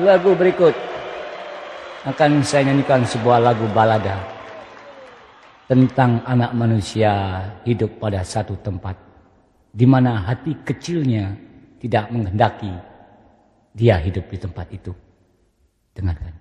Lagu berikut akan saya nyanyikan sebuah lagu balada tentang anak manusia hidup pada satu tempat di mana hati kecilnya tidak menghendaki dia hidup di tempat itu. Dengarkan.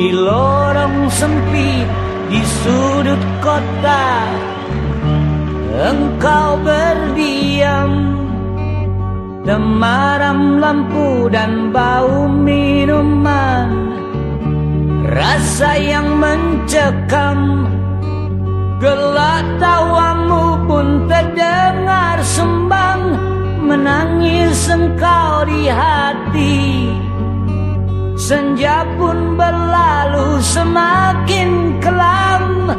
Di lorong sempit di sudut kota. Engkau berdiam Temaram lampu dan bau minuman. Rasa yang mencekam Gelak tawamu pun terdengar sembang. Menangis engkau di hati Senja pun berlalu semakin kelam.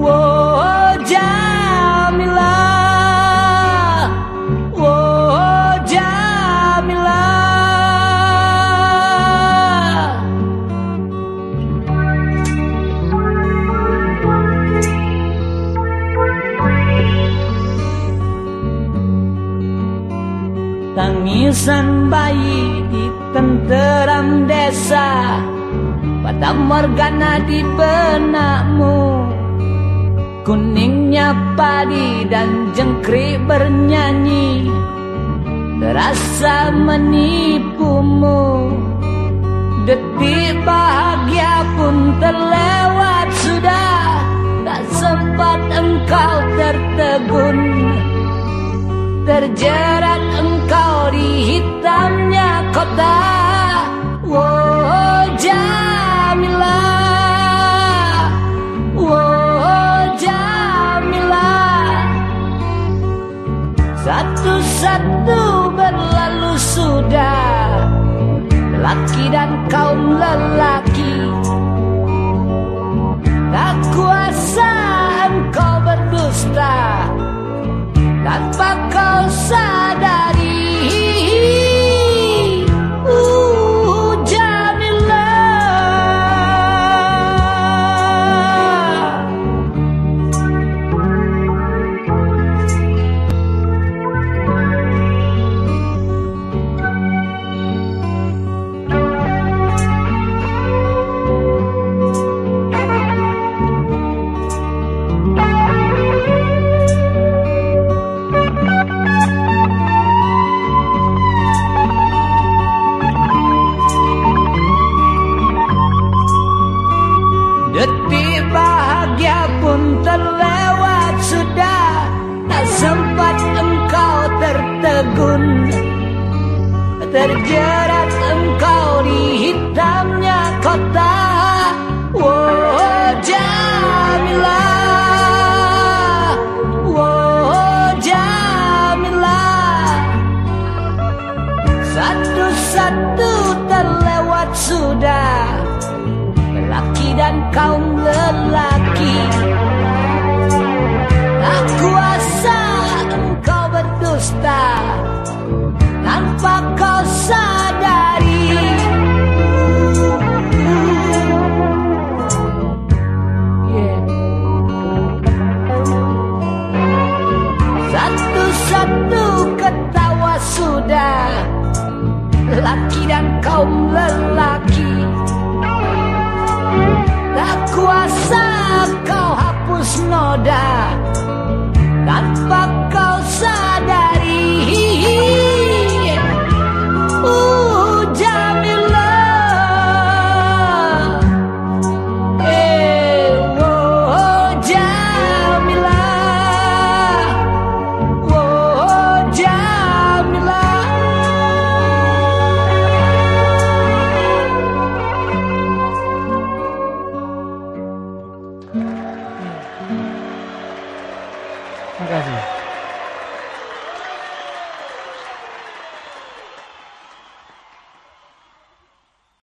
Oh Jamila Oh Jamila Tangisan bayi di tenteram desa Pada morgana di benakmu. Kuningnya padi dan jengkrik bernyanyi Terasa menipumu. Detik bahagia pun terlewat sudah Tak sempat engkau tertegun. Terjerat Satu-satu berlalu sudah. Lelaki dan kaum lelaki pun terlewat sudah Tak sempat engkau tertegun. Terjerat engkau di hitamnya kota. Oh Jamila Oh Jamila Satu-satu terlewat sudah lelaki dan kaum lelaki kuasa engkau berdusta 那干什